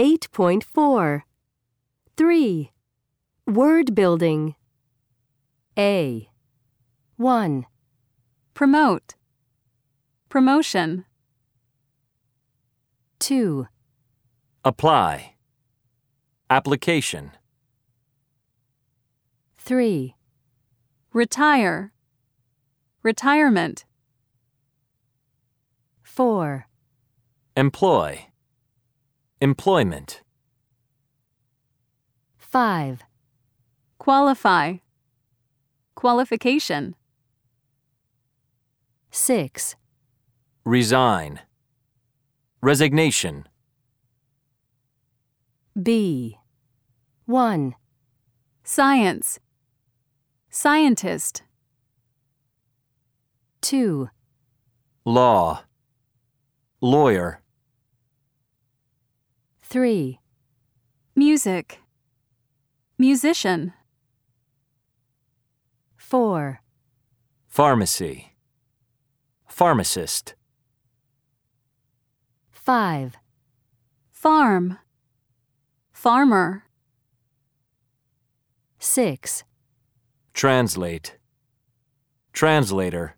8.4 3. Word building. A. 1. Promote. Promotion. 2. Apply. Application. 3. Retire. Retirement. 4. Employ. Employment. 5. Qualify. Qualification. 6. Resign. Resignation. B. 1. Science. Scientist. 2. Law. Lawyer. 3. Music. Musician. 4. Pharmacy. Pharmacist. 5. Farm. Farmer. 6. Translate. Translator.